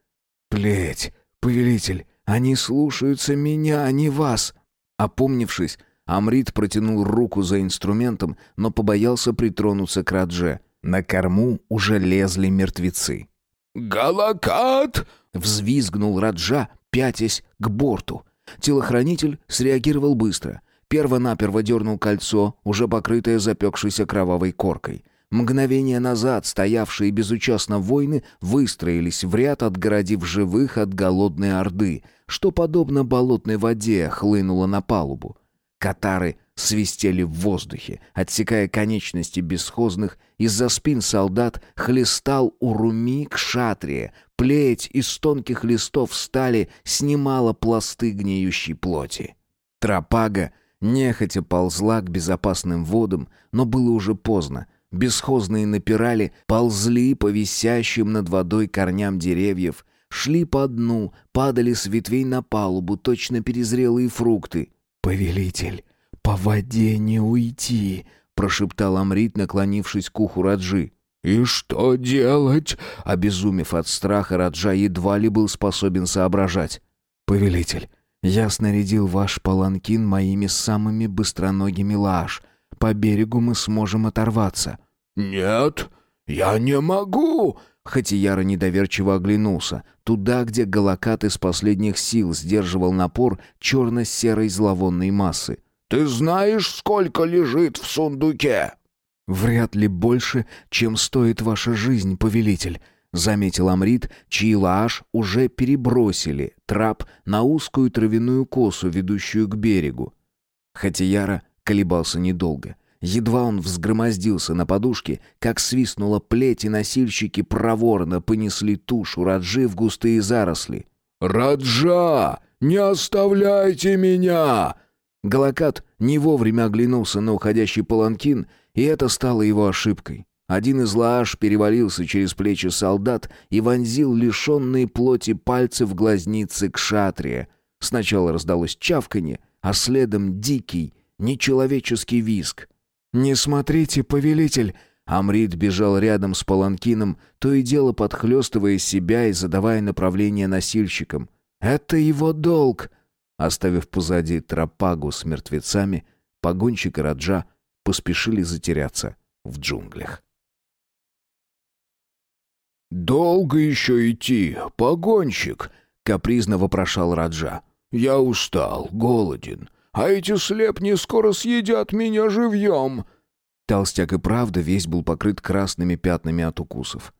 «Плеть, повелитель, они слушаются меня, а не вас!» Опомнившись, Амрит протянул руку за инструментом, но побоялся притронуться к Радже. На корму уже лезли мертвецы. «Галакат!» — взвизгнул Раджа, пятясь к борту. Телохранитель среагировал быстро. Перво-наперво дернул кольцо, уже покрытое запекшейся кровавой коркой. Мгновение назад стоявшие безучастно воины выстроились в ряд, отгородив живых от голодной орды, что, подобно болотной воде, хлынуло на палубу. Катары свистели в воздухе, отсекая конечности бесхозных, из-за спин солдат хлестал уруми к шатре, плеть из тонких листов стали снимала пласты гниющей плоти. Тропага нехотя ползла к безопасным водам, но было уже поздно — Бесхозные напирали, ползли по висящим над водой корням деревьев, шли по дну, падали с ветвей на палубу, точно перезрелые фрукты. «Повелитель, по воде не уйти!» — прошептал Амрит, наклонившись к уху Раджи. «И что делать?» Обезумев от страха, Раджа едва ли был способен соображать. «Повелитель, я снарядил ваш паланкин моими самыми быстроногими лаш по берегу мы сможем оторваться». «Нет, я не могу!» Хатияра недоверчиво оглянулся. Туда, где Галакат из последних сил сдерживал напор черно-серой зловонной массы. «Ты знаешь, сколько лежит в сундуке?» «Вряд ли больше, чем стоит ваша жизнь, повелитель», — заметил Амрит, чьи лааш уже перебросили трап на узкую травяную косу, ведущую к берегу. Хатияра Колебался недолго. Едва он взгромоздился на подушке, как свистнула плеть, и носильщики проворно понесли тушу Раджи в густые заросли. «Раджа! Не оставляйте меня!» Галакат не вовремя оглянулся на уходящий паланкин, и это стало его ошибкой. Один из лааш перевалился через плечи солдат и вонзил лишенные плоти пальцы в глазницы к шатре. Сначала раздалось чавканье, а следом дикий, нечеловеческий визг. «Не смотрите, повелитель!» Амрит бежал рядом с паланкином, то и дело подхлестывая себя и задавая направление носильщикам. «Это его долг!» Оставив позади тропагу с мертвецами, погонщик и Раджа поспешили затеряться в джунглях. «Долго еще идти, погонщик?» — капризно вопрошал Раджа. «Я устал, голоден а эти слепни скоро съедят меня живьем!» Толстяк и правда весь был покрыт красными пятнами от укусов.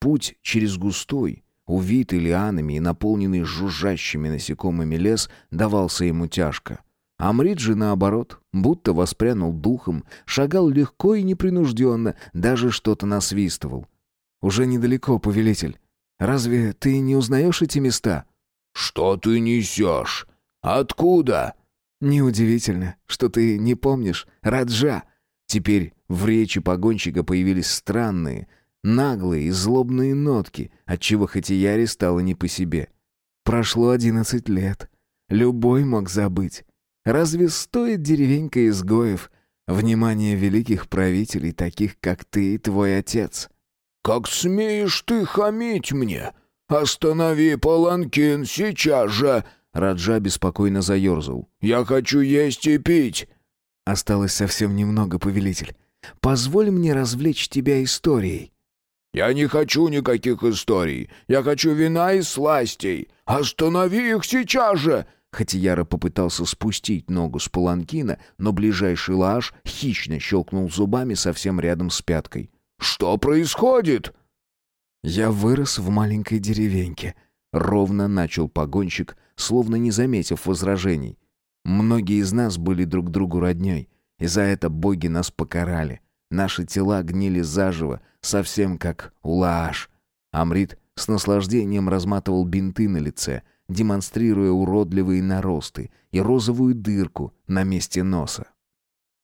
Путь через густой, увитый лианами и наполненный жужжащими насекомыми лес давался ему тяжко. Амрид же, наоборот, будто воспрянул духом, шагал легко и непринужденно, даже что-то насвистывал. «Уже недалеко, повелитель. Разве ты не узнаешь эти места?» «Что ты несешь? Откуда?» «Неудивительно, что ты не помнишь Раджа». Теперь в речи погонщика появились странные, наглые и злобные нотки, отчего Хатияре стало не по себе. Прошло одиннадцать лет. Любой мог забыть. Разве стоит деревенька изгоев внимание великих правителей, таких как ты и твой отец? «Как смеешь ты хамить мне? Останови паланкин сейчас же!» Раджа беспокойно заерзал. «Я хочу есть и пить!» «Осталось совсем немного, повелитель. Позволь мне развлечь тебя историей». «Я не хочу никаких историй. Я хочу вина и сластей. Останови их сейчас же!» Хатияра попытался спустить ногу с паланкина, но ближайший лааш хищно щелкнул зубами совсем рядом с пяткой. «Что происходит?» «Я вырос в маленькой деревеньке», — ровно начал погонщик, словно не заметив возражений. Многие из нас были друг другу роднёй, и за это боги нас покарали. Наши тела гнили заживо, совсем как Улааш. Амрит с наслаждением разматывал бинты на лице, демонстрируя уродливые наросты и розовую дырку на месте носа.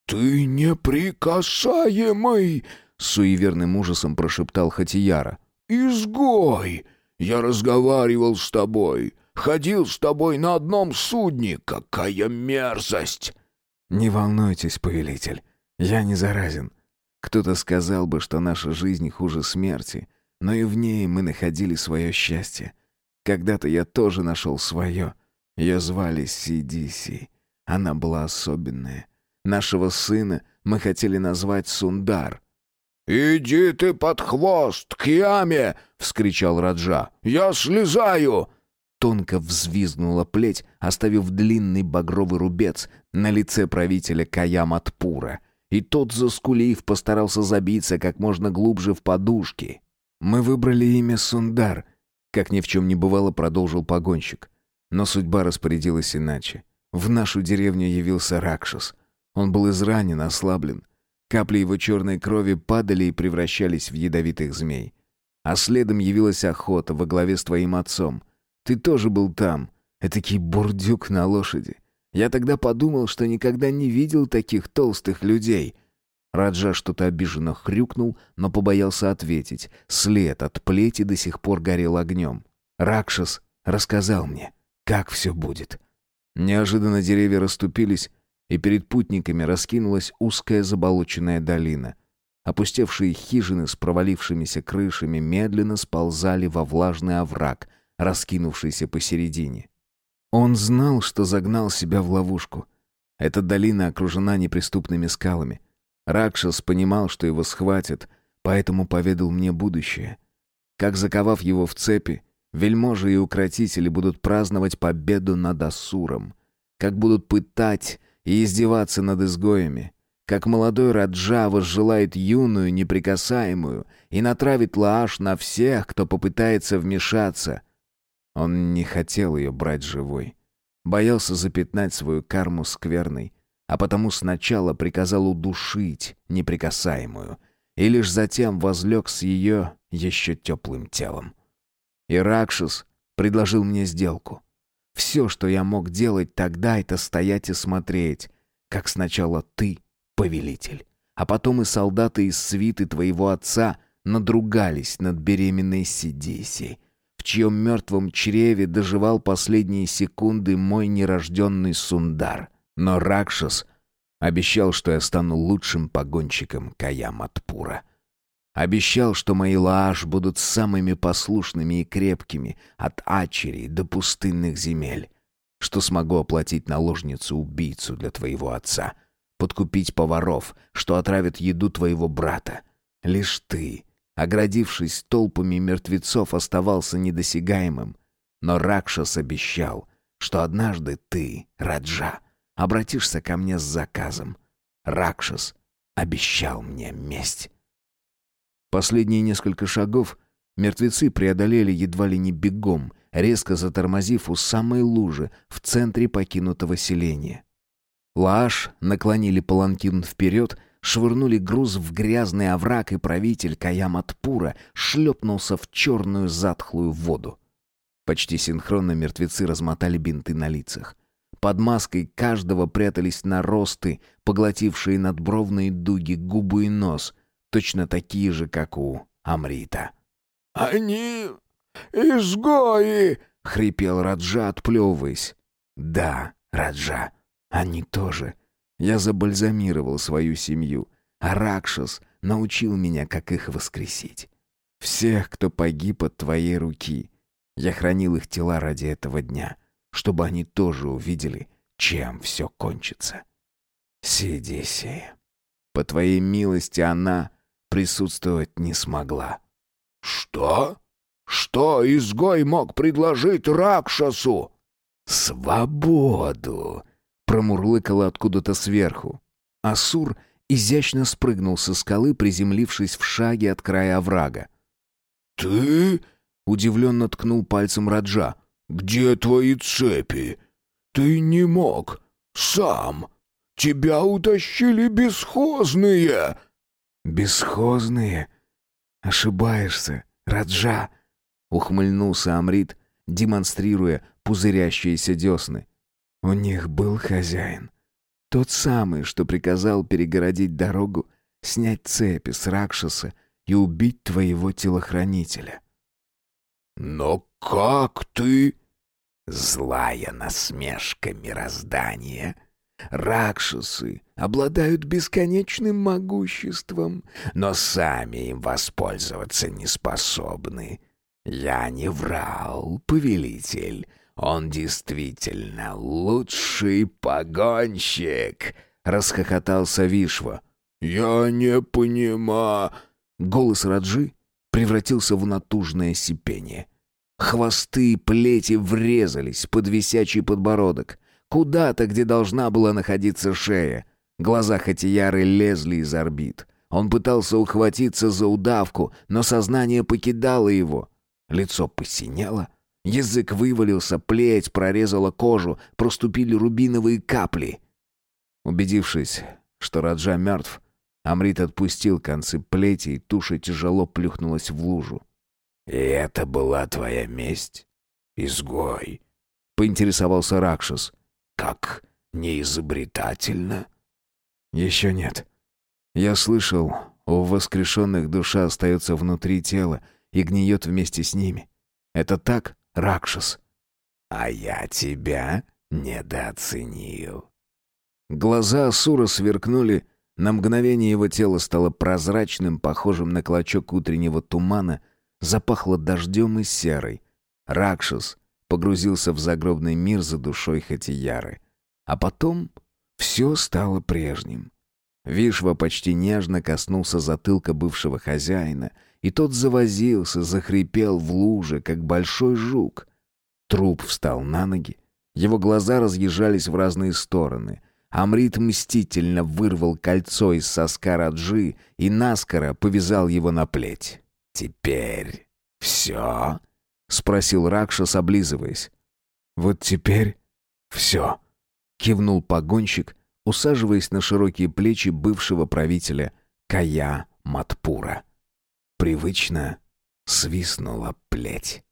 «Ты неприкасаемый!» — с суеверным ужасом прошептал Хатияра. «Изгой! Я разговаривал с тобой. Ходил с тобой на одном судне. Какая мерзость!» «Не волнуйтесь, повелитель. Я не заразен. Кто-то сказал бы, что наша жизнь хуже смерти, но и в ней мы находили свое счастье. Когда-то я тоже нашел свое. Ее звали Сидиси. Она была особенная. Нашего сына мы хотели назвать Сундар». «Иди ты под хвост, к яме!» — вскричал Раджа. «Я слезаю!» Тонко взвизгнула плеть, оставив длинный багровый рубец на лице правителя Каяматпура. И тот, заскулив, постарался забиться как можно глубже в подушки. «Мы выбрали имя Сундар», — как ни в чем не бывало, продолжил погонщик. Но судьба распорядилась иначе. В нашу деревню явился Ракшас. Он был изранен, ослаблен. Капли его черной крови падали и превращались в ядовитых змей. А следом явилась охота во главе с твоим отцом. Ты тоже был там. Этакий бурдюк на лошади. Я тогда подумал, что никогда не видел таких толстых людей. Раджа что-то обиженно хрюкнул, но побоялся ответить. След от плети до сих пор горел огнем. Ракшас рассказал мне, как все будет. Неожиданно деревья расступились, и перед путниками раскинулась узкая заболоченная долина. Опустевшие хижины с провалившимися крышами медленно сползали во влажный овраг, раскинувшийся посередине. Он знал, что загнал себя в ловушку. Эта долина окружена неприступными скалами. Ракшас понимал, что его схватят, поэтому поведал мне будущее. Как заковав его в цепи, вельможи и укротители будут праздновать победу над Асуром. Как будут пытать и издеваться над изгоями. Как молодой Раджа возжелает юную, неприкасаемую и натравит Лааш на всех, кто попытается вмешаться. Он не хотел ее брать живой. Боялся запятнать свою карму скверной, а потому сначала приказал удушить неприкасаемую и лишь затем возлег с ее еще теплым телом. И Ракшас предложил мне сделку. Все, что я мог делать тогда, это стоять и смотреть, как сначала ты, повелитель, а потом и солдаты из свиты твоего отца надругались над беременной Сидисей, в чьем мертвом чреве доживал последние секунды мой нерожденный Сундар — но Ракшас обещал, что я стану лучшим погонщиком Каяматпура. Обещал, что мои лааш будут самыми послушными и крепкими от Ачери до пустынных земель, что смогу оплатить наложницу-убийцу для твоего отца, подкупить поваров, что отравят еду твоего брата. Лишь ты, оградившись толпами мертвецов, оставался недосягаемым. Но Ракшас обещал, что однажды ты, Раджа, обратишься ко мне с заказом. Ракшас обещал мне месть. Последние несколько шагов мертвецы преодолели едва ли не бегом, резко затормозив у самой лужи в центре покинутого селения. Лааш наклонили паланкин вперед, швырнули груз в грязный овраг, и правитель Каяматпура шлепнулся в черную затхлую воду. Почти синхронно мертвецы размотали бинты на лицах. Под маской каждого прятались наросты, поглотившие надбровные дуги, губы и нос, точно такие же, как у Амрита. «Они изгои!» — хрипел Раджа, отплевываясь. «Да, Раджа, они тоже. Я забальзамировал свою семью, а Ракшас научил меня, как их воскресить. Всех, кто погиб от твоей руки. Я хранил их тела ради этого дня чтобы они тоже увидели, чем все кончится. Сидиси, по твоей милости она присутствовать не смогла. Что? Что изгой мог предложить Ракшасу? Свободу, промурлыкало откуда-то сверху. Асур изящно спрыгнул со скалы, приземлившись в шаге от края оврага. «Ты?» — удивленно ткнул пальцем Раджа. «Где твои цепи? Ты не мог. Сам. Тебя утащили бесхозные!» «Бесхозные? Ошибаешься, Раджа!» — ухмыльнулся Амрит, демонстрируя пузырящиеся десны. «У них был хозяин. Тот самый, что приказал перегородить дорогу, снять цепи с Ракшаса и убить твоего телохранителя». «Но как ты...» Злая насмешка мироздания. Ракшасы обладают бесконечным могуществом, но сами им воспользоваться не способны. Я не врал, повелитель. Он действительно лучший погонщик, расхохотался Вишва. Я не понимаю. Голос Раджи превратился в натужное сипение. Хвосты и плети врезались под висячий подбородок. Куда-то, где должна была находиться шея. Глаза Хатияры лезли из орбит. Он пытался ухватиться за удавку, но сознание покидало его. Лицо посинело, язык вывалился, плеть прорезала кожу, проступили рубиновые капли. Убедившись, что Раджа мертв, Амрит отпустил концы плети, и туша тяжело плюхнулась в лужу. «И это была твоя месть, изгой?» — поинтересовался Ракшас. «Как неизобретательно?» «Еще нет. Я слышал, у воскрешенных душа остается внутри тела и гниет вместе с ними. Это так, Ракшас?» «А я тебя недооценил». Глаза Асура сверкнули, на мгновение его тело стало прозрачным, похожим на клочок утреннего тумана, запахло дождем и серой. Ракшас погрузился в загробный мир за душой Хатияры. А потом все стало прежним. Вишва почти нежно коснулся затылка бывшего хозяина, и тот завозился, захрипел в луже, как большой жук. Труп встал на ноги, его глаза разъезжались в разные стороны. Амрит мстительно вырвал кольцо из соска Раджи и наскоро повязал его на плеть. «Теперь все?» — спросил Ракшас, облизываясь. «Вот теперь все», — кивнул погонщик, усаживаясь на широкие плечи бывшего правителя Кая Матпура. Привычно свистнула плеть.